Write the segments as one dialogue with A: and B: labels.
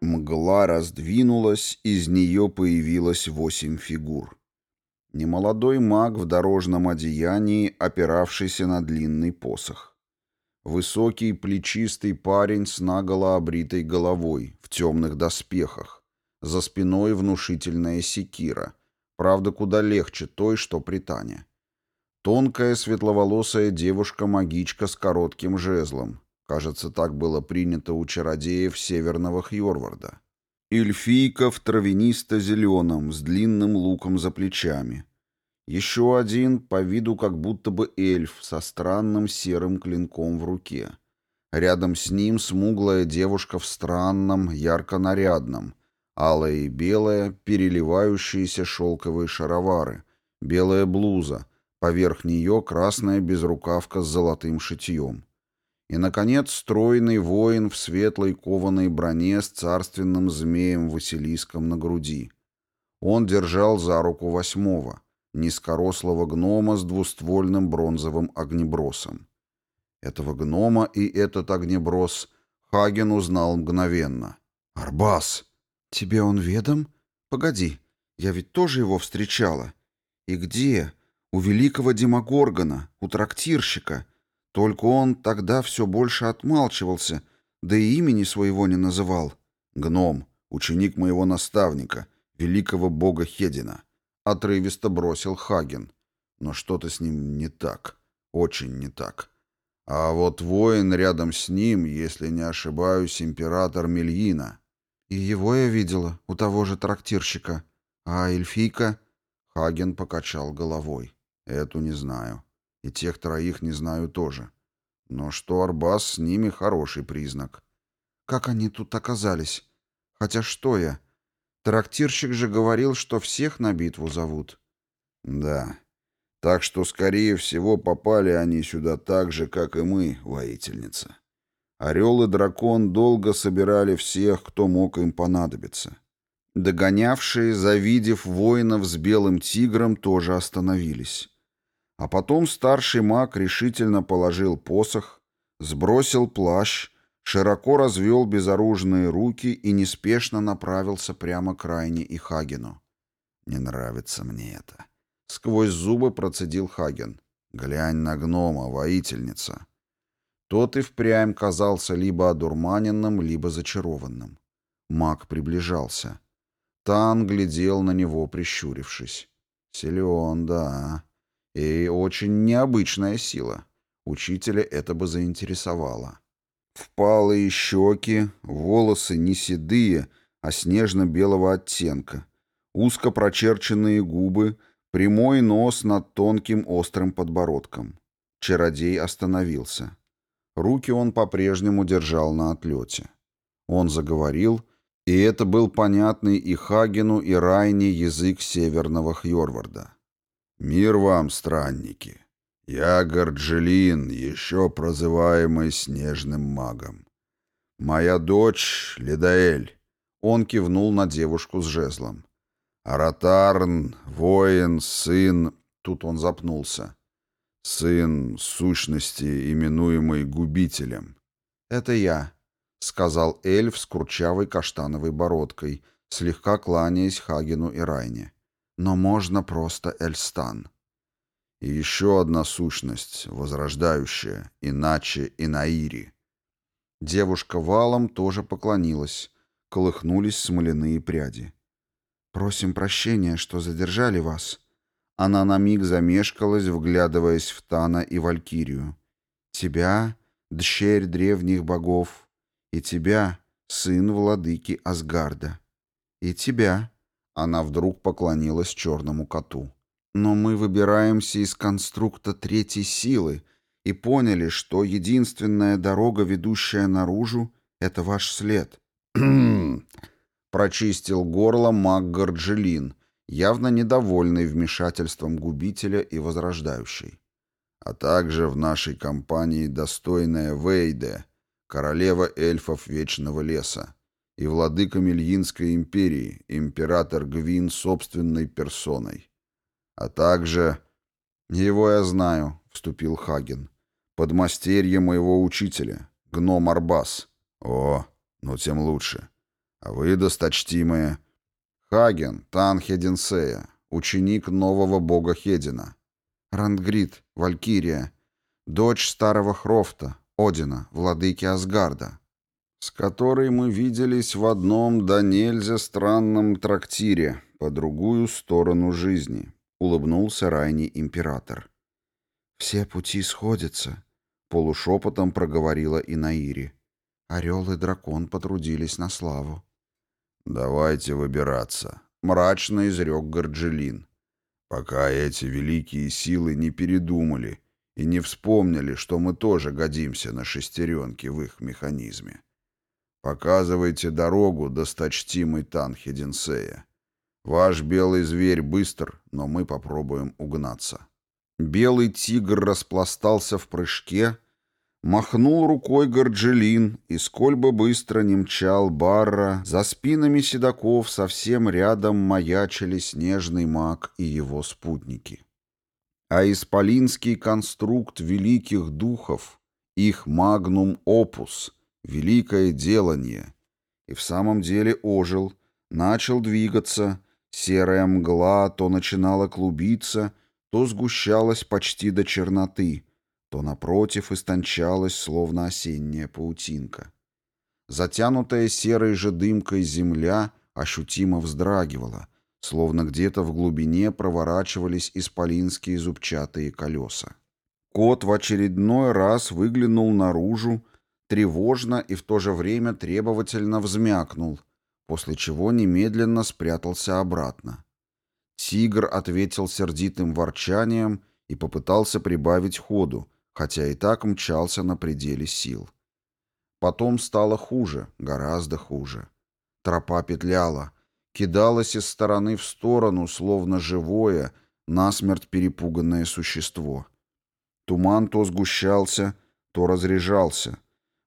A: Мгла раздвинулась, из нее появилось восемь фигур. Немолодой маг в дорожном одеянии, опиравшийся на длинный посох. Высокий плечистый парень с наголо обритой головой, в темных доспехах. За спиной внушительная секира, правда, куда легче той, что при Тане. Тонкая светловолосая девушка-магичка с коротким жезлом. Кажется, так было принято у чародеев северного Хьорварда. Эльфийка в травянисто-зеленом, с длинным луком за плечами. Еще один, по виду как будто бы эльф, со странным серым клинком в руке. Рядом с ним смуглая девушка в странном, ярко-нарядном, алая и белая, переливающиеся шелковые шаровары, белая блуза, поверх нее красная безрукавка с золотым шитьем. И, наконец, стройный воин в светлой кованой броне с царственным змеем Василиском на груди. Он держал за руку восьмого — низкорослого гнома с двуствольным бронзовым огнебросом. Этого гнома и этот огнеброс Хаген узнал мгновенно. «Арбас!» «Тебе он ведом? Погоди, я ведь тоже его встречала. И где? У великого Демогоргона, у трактирщика. Только он тогда все больше отмалчивался, да и имени своего не называл. Гном, ученик моего наставника, великого бога Хедина. — отрывисто бросил Хаген. Но что-то с ним не так. Очень не так. А вот воин рядом с ним, если не ошибаюсь, император Мельина. И его я видела, у того же трактирщика. А эльфийка? Хаген покачал головой. Эту не знаю. И тех троих не знаю тоже. Но что Арбас с ними хороший признак. Как они тут оказались? Хотя что я? Трактирщик же говорил, что всех на битву зовут. Да. Так что, скорее всего, попали они сюда так же, как и мы, воительница. Орел и дракон долго собирали всех, кто мог им понадобиться. Догонявшие, завидев воинов с белым тигром, тоже остановились. А потом старший маг решительно положил посох, сбросил плащ широко развел безоружные руки и неспешно направился прямо к Райне и Хагену. «Не нравится мне это». Сквозь зубы процедил Хаген. «Глянь на гнома, воительница». Тот и впрямь казался либо одурманенным, либо зачарованным. Маг приближался. Тан глядел на него, прищурившись. Силен, да. И очень необычная сила. Учителя это бы заинтересовало. Впалые щеки, волосы не седые, а снежно-белого оттенка, узко прочерченные губы, прямой нос над тонким острым подбородком. Чародей остановился. Руки он по-прежнему держал на отлете. Он заговорил, и это был понятный и Хагену, и Райне язык северного Хьорварда. «Мир вам, странники! Я Горджелин, еще прозываемый Снежным магом. Моя дочь Ледаэль. Он кивнул на девушку с жезлом. Аратарн, воин, сын... Тут он запнулся. Сын сущности, именуемый губителем. Это я, сказал эльф с курчавой каштановой бородкой, слегка кланяясь Хагену и Райне. Но можно просто Эльстан. И еще одна сущность, возрождающая, иначе Инаири. Девушка валом тоже поклонилась. Колыхнулись смоляные пряди. «Просим прощения, что задержали вас». Она на миг замешкалась, вглядываясь в Тана и Валькирию. «Тебя, дщерь древних богов, и тебя, сын владыки Асгарда, и тебя». Она вдруг поклонилась черному коту. Но мы выбираемся из конструкта третьей силы и поняли, что единственная дорога, ведущая наружу, — это ваш след. Прочистил горло маг Горджелин, явно недовольный вмешательством губителя и возрождающей. А также в нашей компании достойная Вейде, королева эльфов Вечного Леса, и владыка Мельинской империи, император Гвин собственной персоной. А также... Его я знаю, вступил Хаген. Подмастерье моего учителя, гном Арбас. О, ну тем лучше. А вы, досточтимые, Хаген, Тан Хединсея, ученик нового бога Хедина.
B: Рандгрид, Валькирия, дочь старого Хрофта, Одина, владыки Асгарда,
A: с которой мы виделись в одном да нельзя странном трактире по другую сторону жизни, улыбнулся Райни император.
B: Все пути сходятся, полушепотом проговорила Инаири. Орел и дракон потрудились на славу.
A: «Давайте выбираться», — мрачно изрек Горджелин. «Пока эти великие силы не передумали и не вспомнили, что мы тоже годимся на шестеренки в их механизме. Показывайте дорогу, досточтимый Танхединсея. Ваш белый зверь быстр, но мы попробуем угнаться».
B: Белый тигр распластался в прыжке, Махнул рукой Горджелин, и сколь бы быстро не мчал Барра, за спинами седаков совсем рядом маячили снежный маг и его спутники. А исполинский конструкт великих духов, их магнум опус, великое делание, и в самом деле ожил, начал двигаться, серая мгла то начинала клубиться, то сгущалась почти до черноты — то, напротив, истончалась, словно осенняя паутинка. Затянутая серой же дымкой земля ощутимо вздрагивала, словно где-то в глубине проворачивались исполинские зубчатые колеса. Кот в очередной раз выглянул наружу, тревожно и в то же время требовательно взмякнул, после чего немедленно спрятался обратно. Тигр ответил сердитым ворчанием и попытался прибавить ходу, хотя и так мчался на пределе сил. Потом стало хуже, гораздо хуже. Тропа петляла, кидалась из стороны в сторону, словно живое, насмерть перепуганное существо. Туман то сгущался, то разряжался.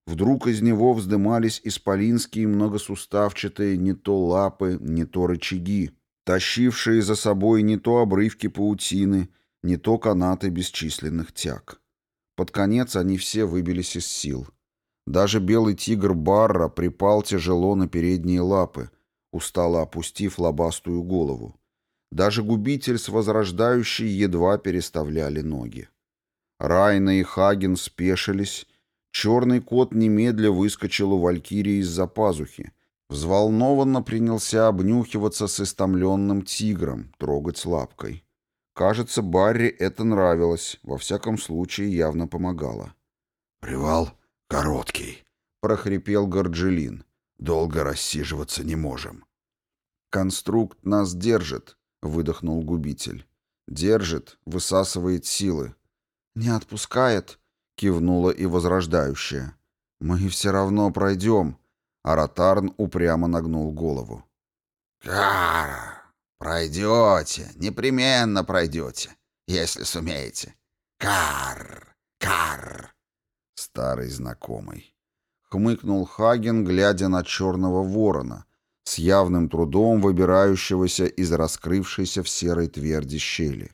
B: Вдруг из него вздымались исполинские многосуставчатые не то лапы, не то рычаги, тащившие за собой не то обрывки паутины, не то канаты бесчисленных тяг. Под конец они все выбились из сил. Даже белый тигр Барра припал тяжело на передние лапы, устало опустив лобастую голову. Даже губитель с возрождающей едва переставляли ноги. Райна и Хаген спешились. Черный кот немедля выскочил у Валькирии из-за пазухи. Взволнованно принялся обнюхиваться с истомленным тигром, трогать лапкой. Кажется, Барри это нравилось, во всяком случае явно помогало.
A: «Привал короткий», — прохрипел Горджелин. «Долго рассиживаться не можем».
B: «Конструкт нас держит», — выдохнул губитель. «Держит, высасывает силы». «Не отпускает», — кивнула и возрождающая. «Мы все равно пройдем», — Аратарн упрямо нагнул голову.
C: «Кара!» Пройдете, непременно пройдете, если сумеете. Кар, кар.
A: Старый знакомый. Хмыкнул Хаген, глядя на черного ворона, с явным трудом выбирающегося из раскрывшейся в серой тверди щели.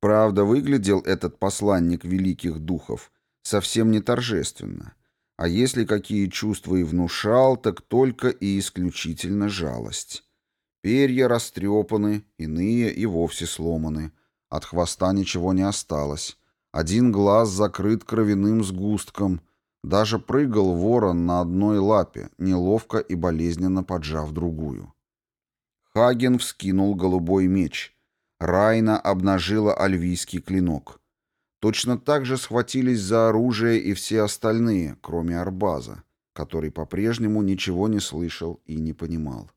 A: Правда, выглядел этот посланник великих духов совсем не торжественно, а если какие чувства и внушал, так только и исключительно жалость. Перья растрепаны, иные и вовсе сломаны. От хвоста ничего не осталось. Один глаз закрыт кровяным сгустком. Даже прыгал ворон на одной лапе, неловко и болезненно поджав другую. Хаген вскинул голубой меч. Райна обнажила альвийский клинок. Точно так же схватились за оружие и все остальные, кроме Арбаза, который по-прежнему ничего не слышал и не понимал.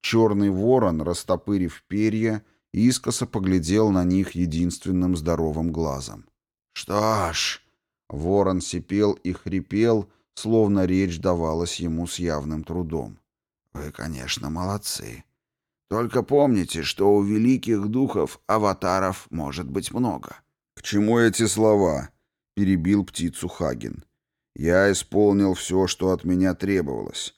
A: Черный ворон, растопырив перья, искоса поглядел на них единственным здоровым глазом.
B: «Что ж...» Ворон сипел и хрипел, словно речь давалась ему с явным трудом. «Вы, конечно, молодцы. Только помните, что у великих духов аватаров может быть много».
A: «К чему эти слова?» — перебил птицу Хаген. «Я исполнил все, что от меня требовалось.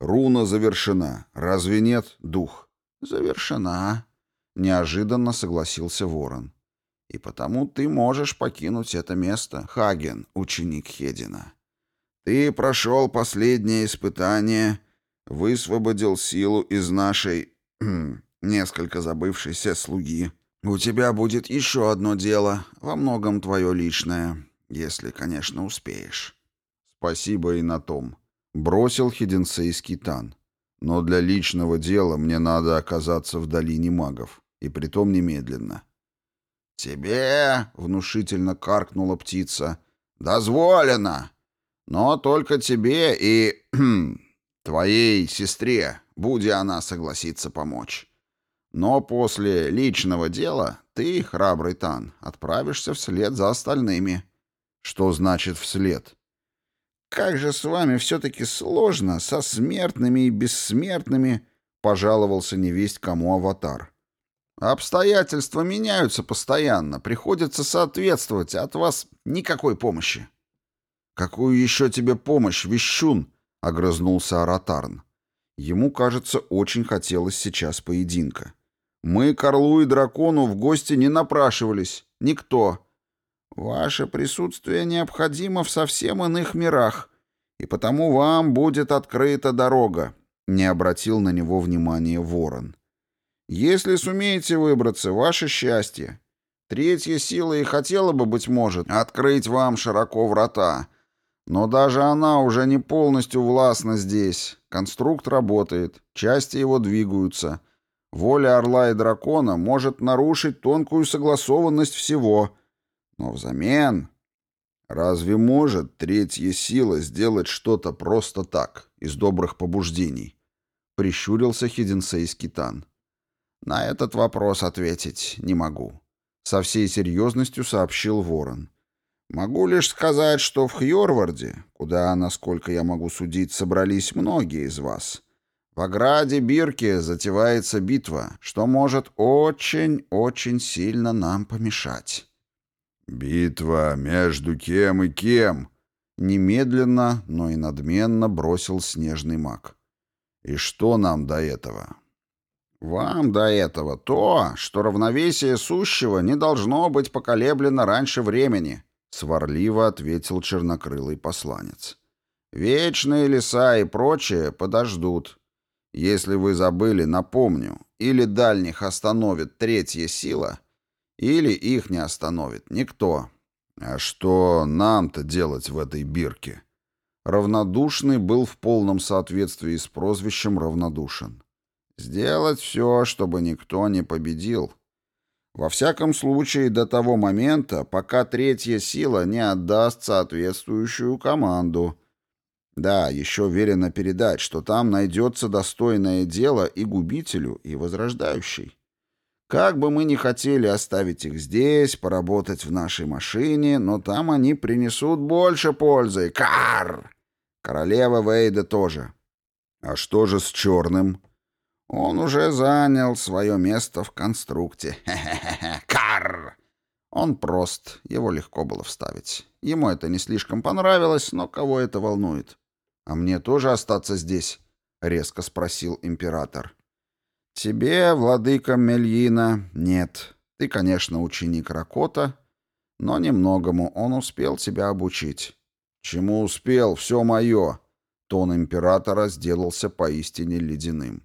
A: Руна завершена. Разве нет, дух?
B: Завершена. Неожиданно согласился Ворон.
A: И потому ты можешь покинуть это место, Хаген, ученик Хедина. Ты прошел последнее испытание, высвободил силу из нашей... несколько забывшейся слуги. У тебя будет еще одно дело, во многом твое личное, если, конечно, успеешь. Спасибо и на том. Бросил хиденсейский тан. Но для личного дела мне надо оказаться в долине магов, и притом немедленно. «Тебе», — внушительно каркнула птица, — «дозволено, но только тебе и твоей сестре, будь она согласится помочь. Но после личного дела ты, храбрый Тан, отправишься вслед за остальными». «Что значит вслед?» «Как же с вами все-таки сложно, со смертными и бессмертными», — пожаловался невесть кому аватар. «Обстоятельства меняются постоянно, приходится соответствовать, а от вас никакой помощи». «Какую еще тебе помощь, вещун?» — огрызнулся Аратарн. Ему, кажется, очень хотелось сейчас поединка. «Мы к Орлу и Дракону в гости не напрашивались. Никто. Ваше присутствие необходимо в совсем иных мирах, и потому вам будет открыта дорога», — не обратил на него внимания ворон. «Если сумеете выбраться, ваше счастье. Третья сила и хотела бы, быть может, открыть вам широко врата, но даже она уже не полностью властна здесь. Конструкт работает, части его двигаются. Воля орла и дракона может нарушить тонкую согласованность всего — но взамен... Разве может третья сила сделать что-то просто так, из добрых побуждений? Прищурился Хиденсейский Тан. На этот вопрос ответить не могу. Со всей серьезностью сообщил Ворон. Могу лишь сказать, что в Хьорварде, куда, насколько я могу судить, собрались многие из вас, в ограде Бирки затевается битва, что может очень-очень сильно нам помешать.
B: «Битва между кем и кем?» Немедленно, но и надменно бросил снежный маг. «И что нам до этого?»
A: «Вам до этого то, что равновесие сущего не должно быть поколеблено раньше времени», — сварливо ответил чернокрылый посланец. «Вечные леса и прочее подождут. Если вы забыли, напомню, или дальних остановит третья сила — или их не остановит никто.
B: А что нам-то делать в этой бирке?
A: Равнодушный был в полном соответствии с прозвищем равнодушен. Сделать все, чтобы никто не победил. Во всяком случае, до того момента, пока третья сила не отдаст соответствующую команду. Да, еще верено передать, что там найдется достойное дело и губителю, и возрождающий. Как бы мы ни хотели оставить их здесь, поработать в нашей машине, но там они принесут больше пользы. Кар! Королева Вейда тоже.
B: А что же с черным?
A: Он уже занял свое место в конструкте. Хе-хе-хе. Кар! Он прост, его легко было вставить. Ему это не слишком понравилось, но кого это волнует? А мне тоже остаться здесь? Резко спросил император. «Тебе, владыка Мельина, нет. Ты, конечно, ученик Ракота, но немногому он успел тебя обучить».
B: «Чему успел? Все мое!» Тон императора сделался поистине ледяным.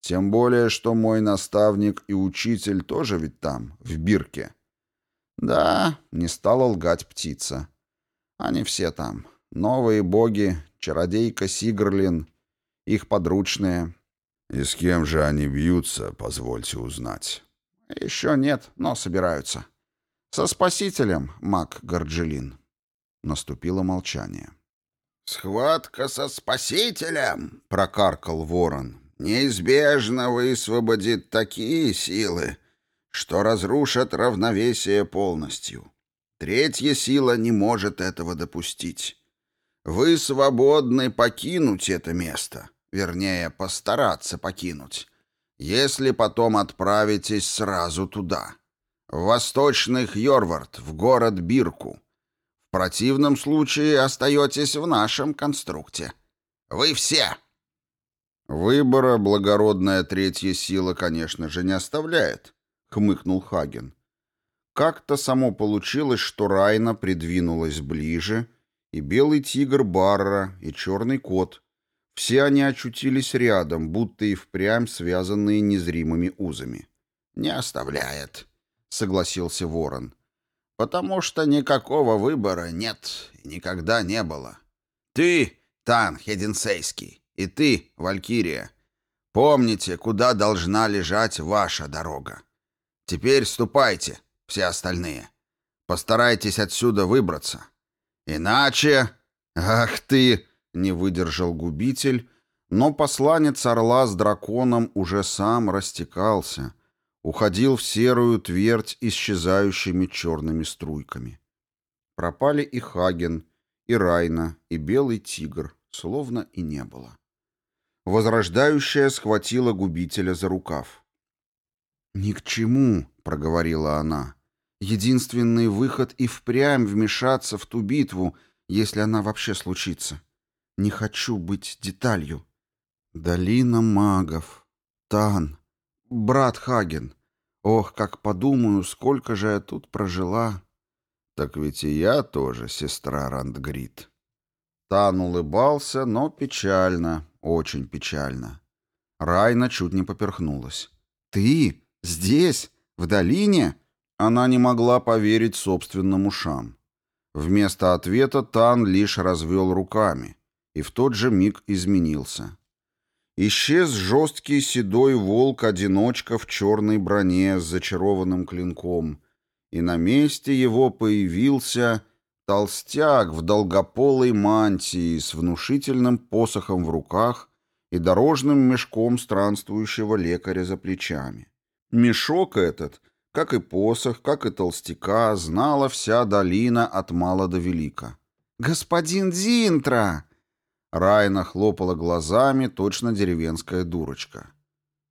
B: «Тем более, что мой наставник и учитель тоже ведь там, в Бирке».
A: «Да», — не стала лгать птица. «Они все там. Новые боги, чародейка Сигрлин, их подручные,
B: «И с кем же они бьются, позвольте узнать?»
A: «Еще нет, но собираются. Со спасителем, маг Горджелин». Наступило молчание. «Схватка со спасителем!» — прокаркал ворон. «Неизбежно высвободит такие силы, что разрушат равновесие полностью. Третья сила не может этого допустить. Вы свободны покинуть это место» вернее, постараться покинуть, если потом отправитесь сразу туда, в восточный Хьорвард, в город Бирку. В противном случае остаетесь в нашем конструкте. Вы все!» «Выбора благородная третья сила, конечно же, не оставляет», — хмыкнул Хаген. как-то само получилось, что Райна придвинулась ближе, и белый тигр Барра, и черный кот. Все они очутились рядом, будто и впрямь связанные незримыми узами.
C: «Не оставляет», — согласился ворон. «Потому что никакого выбора нет и никогда не было. Ты, Тан Хединсейский, и ты, Валькирия, помните, куда должна лежать ваша дорога. Теперь ступайте, все остальные. Постарайтесь отсюда выбраться. Иначе... Ах ты!» — не выдержал губитель, но посланец орла с драконом уже сам растекался, уходил в серую твердь исчезающими черными струйками. Пропали и Хаген, и Райна, и белый тигр, словно и не было. Возрождающая схватила губителя за рукав. «Ни к чему», — проговорила она. «Единственный выход и впрямь вмешаться в ту битву, если она вообще случится. Не хочу быть деталью. Долина магов. Тан. Брат Хаген. Ох, как подумаю, сколько же я тут прожила».
B: «Так ведь и я тоже сестра Рандгрид». Тан улыбался, но печально, очень печально. Райна чуть не поперхнулась.
A: «Ты? Здесь? В долине?» Она не могла поверить собственным ушам. Вместо ответа Тан лишь развел руками и в тот же миг изменился. Исчез жесткий седой волк-одиночка в черной броне с зачарованным клинком, и на месте его появился толстяк в долгополой мантии с внушительным посохом в руках и дорожным мешком странствующего лекаря за плечами. Мешок этот, как и посох, как и толстяка, знала вся долина от мала до велика. «Господин Зинтра!» Райна хлопала глазами, точно деревенская дурочка.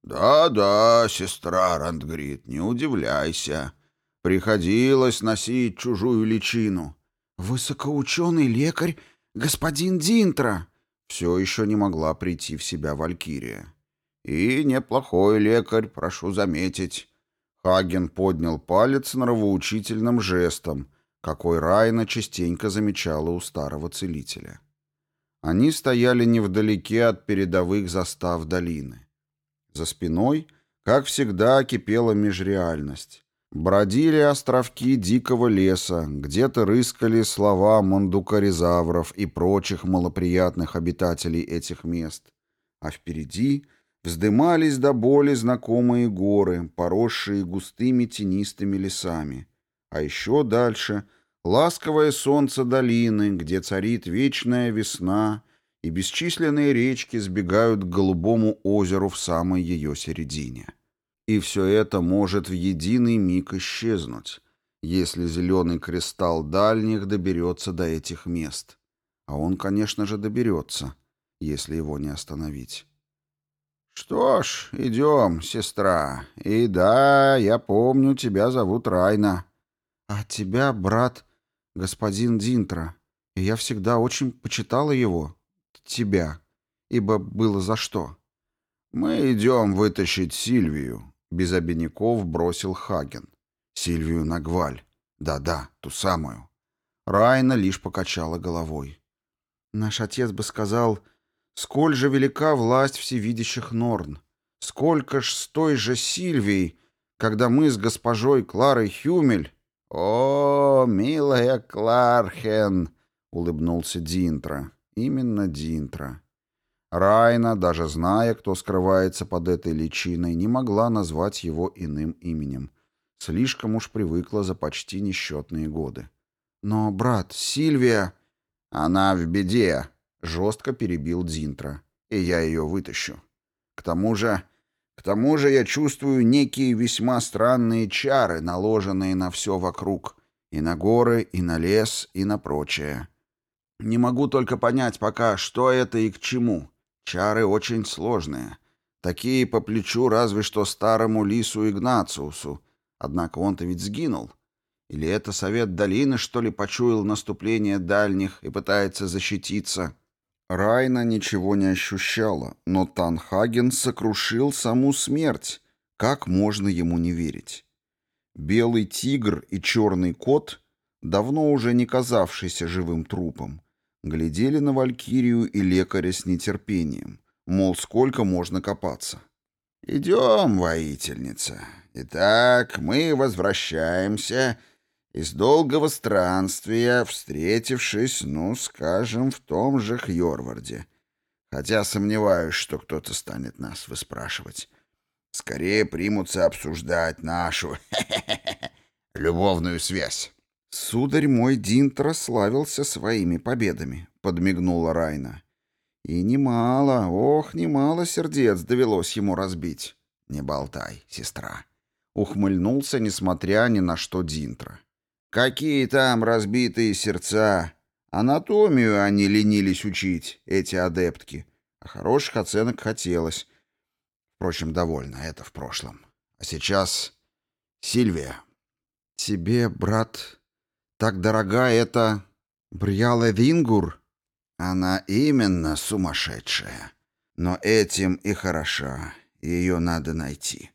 C: «Да-да, сестра Рандгрид, не удивляйся. Приходилось носить чужую личину».
A: «Высокоученый лекарь, господин Динтра!» Все еще не могла прийти в себя Валькирия.
C: «И неплохой лекарь, прошу заметить».
A: Хаген поднял палец нравоучительным жестом, какой Райна частенько замечала у старого целителя. Они стояли невдалеке от передовых застав долины. За спиной, как всегда, кипела межреальность. Бродили островки дикого леса, где-то рыскали слова мандукаризавров и прочих малоприятных обитателей этих мест. А впереди вздымались до боли знакомые горы, поросшие густыми тенистыми лесами. А еще дальше — Ласковое солнце долины, где царит вечная весна, и бесчисленные речки сбегают к голубому озеру в самой ее середине. И все это может в единый миг исчезнуть, если зеленый кристалл дальних доберется до этих мест. А он, конечно же, доберется, если его не остановить.
C: «Что ж, идем, сестра. И да, я помню, тебя зовут Райна».
A: «А тебя, брат, господин Динтра, и я всегда очень почитала его, тебя, ибо было за что.
C: Мы идем вытащить Сильвию, без обиняков бросил Хаген.
A: Сильвию Нагваль. Да-да, ту самую. Райна лишь покачала головой. Наш отец бы сказал, сколь же велика власть всевидящих Норн, сколько ж с той же Сильвией, когда мы с госпожой Кларой Хюмель
C: «О, милая Клархен!» — улыбнулся
A: Динтра. Именно Динтра. Райна, даже зная, кто скрывается под этой личиной, не могла назвать его иным именем. Слишком уж привыкла за почти несчетные годы. «Но, брат, Сильвия...»
C: «Она в беде», —
A: жестко перебил Динтра. «И я ее вытащу.
C: К тому же к тому же я чувствую некие весьма странные чары, наложенные на все вокруг. И на горы, и на лес, и на прочее. Не могу только понять пока, что это и к чему. Чары очень сложные. Такие по плечу разве что старому лису Игнациусу. Однако он-то ведь сгинул. Или это совет долины, что ли, почуял наступление дальних и пытается защититься?»
A: Райна ничего не ощущала, но Танхаген сокрушил саму смерть. Как можно ему не верить?
B: Белый тигр и черный кот, давно уже не казавшийся живым трупом, глядели на Валькирию и лекаря с нетерпением, мол, сколько можно копаться.
C: «Идем, воительница. Итак, мы возвращаемся из долгого странствия, встретившись, ну, скажем, в том же Хьорварде. Хотя сомневаюсь, что кто-то станет нас выспрашивать. Скорее примутся обсуждать нашу любовную связь.
B: «Сударь мой Динтра славился своими победами», — подмигнула Райна. «И немало, ох, немало сердец довелось ему разбить».
C: «Не болтай, сестра», —
B: ухмыльнулся, несмотря ни на что Динтра.
C: «Какие там разбитые сердца! Анатомию они ленились учить, эти адептки. А хороших оценок хотелось. Впрочем, довольно, это в прошлом. А сейчас... Сильвия.
B: Тебе, брат, так дорога эта Брьяла Вингур?
C: Она именно сумасшедшая. Но этим и хороша. Ее надо найти.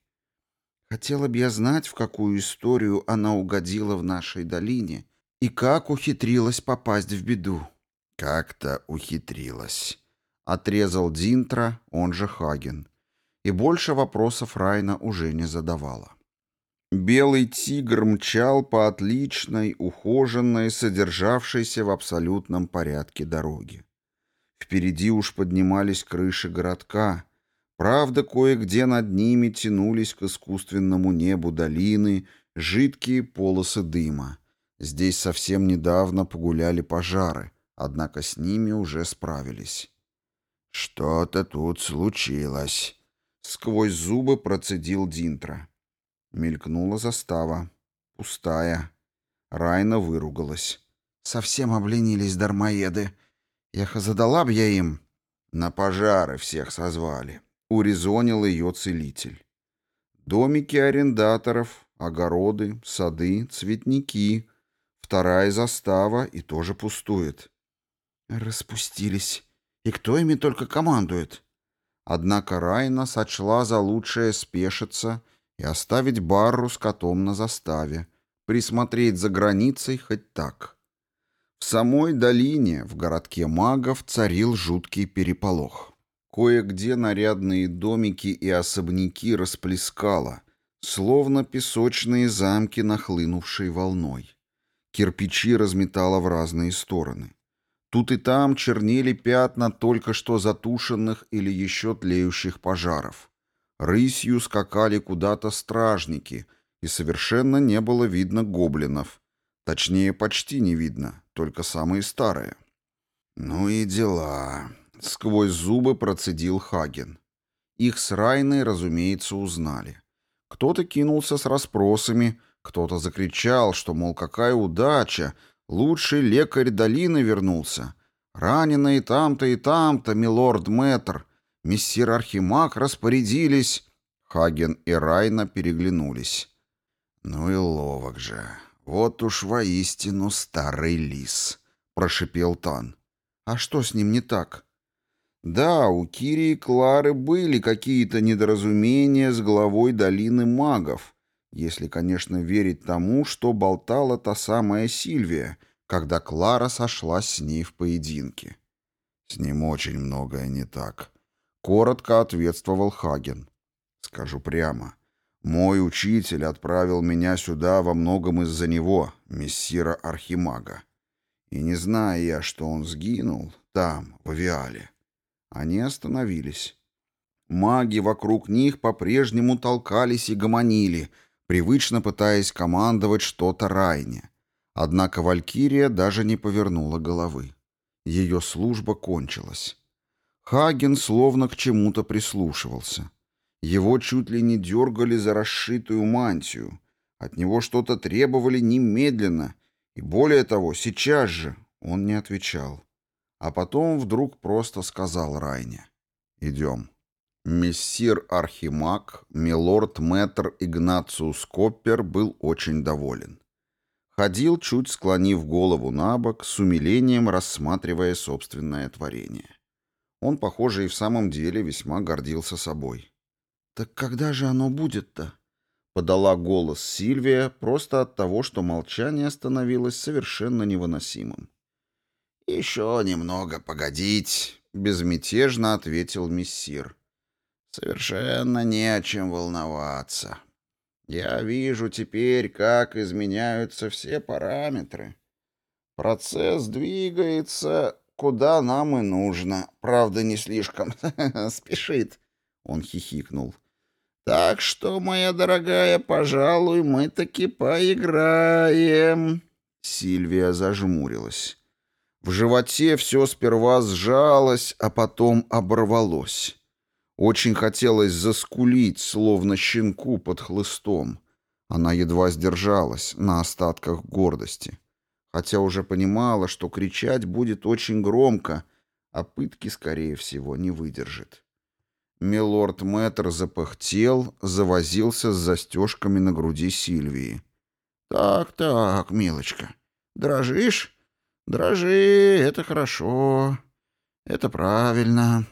B: Хотела бы я знать, в какую историю она угодила в нашей долине и как ухитрилась попасть в беду.
C: Как-то ухитрилась.
B: Отрезал Динтра, он же Хаген. И больше вопросов Райна уже не задавала. Белый тигр мчал по отличной, ухоженной, содержавшейся в абсолютном порядке дороге. Впереди уж поднимались крыши городка. Правда, кое-где над ними тянулись к искусственному небу долины жидкие полосы дыма. Здесь совсем недавно погуляли пожары, однако с ними уже справились.
C: «Что-то тут случилось», —
B: сквозь зубы процедил Динтра. Мелькнула застава. Пустая. Райна выругалась. «Совсем обленились дармоеды. Эх, задала б я им...» «На пожары всех созвали», — урезонил ее целитель. «Домики арендаторов, огороды, сады, цветники. Вторая застава и тоже пустует». «Распустились. И кто ими только командует?» Однако Райна сочла за лучшее спешиться — и оставить барру с котом на заставе, присмотреть за границей хоть так. В самой долине, в городке магов, царил жуткий переполох. Кое-где нарядные домики и особняки расплескало, словно песочные замки, нахлынувшие волной. Кирпичи разметало в разные стороны. Тут и там чернели пятна только что затушенных или еще тлеющих пожаров. Рысью скакали куда-то стражники, и совершенно не было видно гоблинов. Точнее, почти не видно, только самые старые.
C: «Ну и дела», —
B: сквозь зубы процедил Хаген. Их с Райной, разумеется, узнали. Кто-то кинулся с расспросами, кто-то закричал, что, мол, какая удача, лучший лекарь долины вернулся. Раненые там-то и там-то, милорд Мэтр, мессир Архимаг распорядились...» Хаген и Райна переглянулись.
C: «Ну и ловок же. Вот уж воистину старый лис», — прошипел Тан.
B: «А что с ним не так?» «Да, у Кири и Клары были какие-то недоразумения с главой долины магов, если, конечно, верить тому, что болтала та самая Сильвия, когда Клара сошлась с ней в поединке».
C: «С ним очень многое не так»,
B: Коротко ответствовал Хаген. Скажу прямо. Мой учитель отправил меня сюда во многом из-за него, мессира Архимага. И не зная я, что он сгинул, там, в Авиале. Они остановились. Маги вокруг них по-прежнему толкались и гомонили, привычно пытаясь командовать что-то Райне. Однако Валькирия даже не повернула головы. Ее служба кончилась. Хаген словно к чему-то прислушивался. Его чуть ли не дергали за расшитую мантию. От него что-то требовали немедленно. И более того, сейчас же он не отвечал. А потом вдруг просто сказал Райне. «Идем». Мессир Архимаг, милорд Мэтр Игнациус Коппер был очень доволен. Ходил, чуть склонив голову на бок, с умилением рассматривая собственное творение. Он, похоже, и в самом деле весьма гордился собой. «Так когда же оно будет-то?» Подала голос Сильвия просто от того, что молчание становилось совершенно невыносимым.
C: «Еще немного погодить», — безмятежно ответил мессир. «Совершенно не о чем волноваться. Я вижу теперь, как изменяются все параметры. Процесс двигается, куда нам и нужно. Правда, не слишком спешит». Он хихикнул. Так что, моя дорогая, пожалуй, мы таки поиграем.
B: Сильвия зажмурилась. В животе все сперва сжалось, а потом оборвалось. Очень хотелось заскулить, словно щенку под хлыстом. Она едва сдержалась на остатках гордости. Хотя уже понимала, что кричать будет очень громко, а пытки, скорее всего, не выдержит. Милорд Мэтр запыхтел, завозился с застежками на груди Сильвии.
C: «Так, так, милочка, дрожишь? Дрожи, это хорошо, это правильно».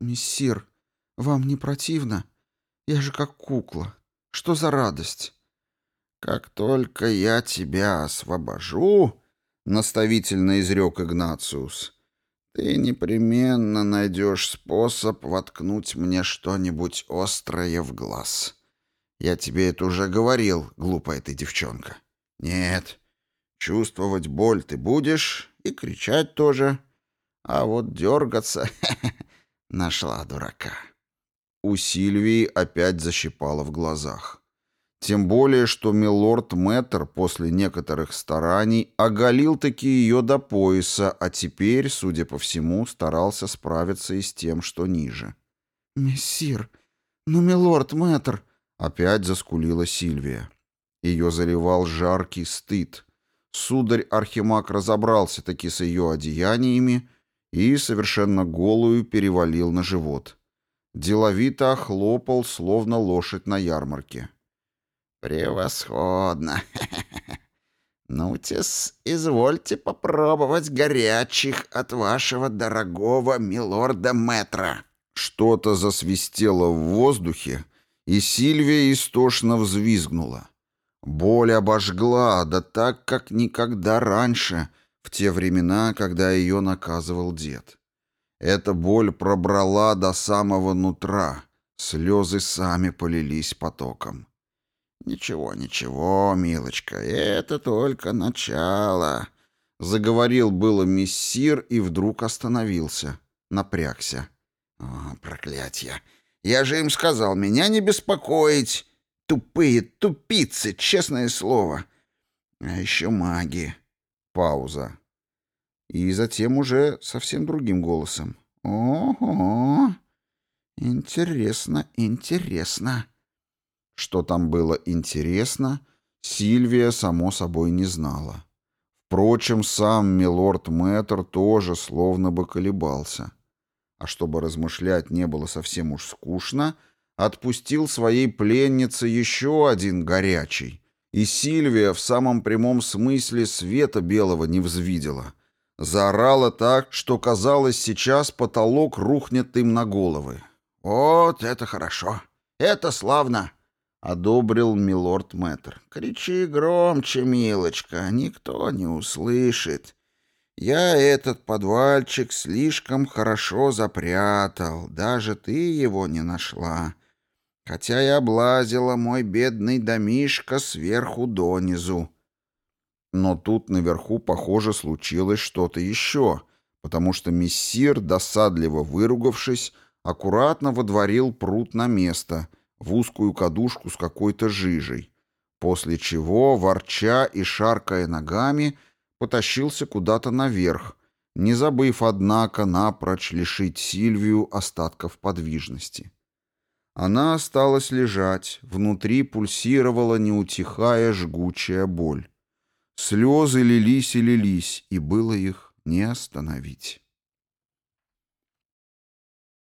D: «Мессир, вам не противно? Я же как кукла. Что за радость?»
C: «Как только я тебя освобожу», — наставительно изрек Игнациус, ты непременно найдешь способ воткнуть мне что-нибудь острое в глаз. Я тебе это уже говорил, глупая ты девчонка. Нет, чувствовать боль ты будешь и кричать тоже. А вот дергаться... Нашла дурака.
B: У Сильвии опять защипало в глазах. Тем более, что милорд Мэттер после некоторых стараний оголил-таки ее до пояса, а теперь, судя по всему, старался справиться и с тем, что ниже.
D: «Мессир, ну, милорд Мэттер!»
B: — опять заскулила Сильвия. Ее заливал жаркий стыд. Сударь Архимаг разобрался-таки с ее одеяниями и совершенно голую перевалил на живот. Деловито охлопал, словно лошадь на ярмарке.
C: «Превосходно! Ну-тес, извольте попробовать горячих от вашего дорогого милорда-метра».
B: Что-то засвистело в воздухе, и Сильвия истошно взвизгнула. Боль обожгла, да так, как никогда раньше, в те времена, когда ее наказывал дед. Эта боль пробрала до самого нутра, слезы сами полились потоком.
C: «Ничего, ничего, милочка, это только начало», — заговорил было мессир и вдруг остановился, напрягся. «О, проклятье! Я же им сказал, меня не беспокоить! Тупые тупицы, честное слово! А еще маги!»
B: Пауза. И затем уже совсем другим голосом.
C: «Ого! Интересно, интересно!»
B: Что там было интересно, Сильвия, само собой, не знала. Впрочем, сам милорд Мэтр тоже словно бы колебался. А чтобы размышлять не было совсем уж скучно, отпустил своей пленнице еще один горячий. И Сильвия в самом прямом смысле света белого не взвидела. Заорала так, что, казалось, сейчас потолок рухнет им на головы.
C: «Вот это хорошо! Это славно! одобрил милорд Мэтр. «Кричи громче, милочка, никто не услышит. Я этот подвальчик слишком хорошо запрятал, даже ты его не нашла. Хотя и облазила мой бедный домишко сверху донизу».
B: Но тут наверху, похоже, случилось что-то еще, потому что мессир, досадливо выругавшись, аккуратно водворил пруд на место — в узкую кадушку с какой-то жижей, после чего, ворча и шаркая ногами, потащился куда-то наверх, не забыв, однако, напрочь лишить Сильвию остатков подвижности. Она осталась лежать, внутри пульсировала, не утихая, жгучая боль. Слезы лились и лились, и было их не остановить.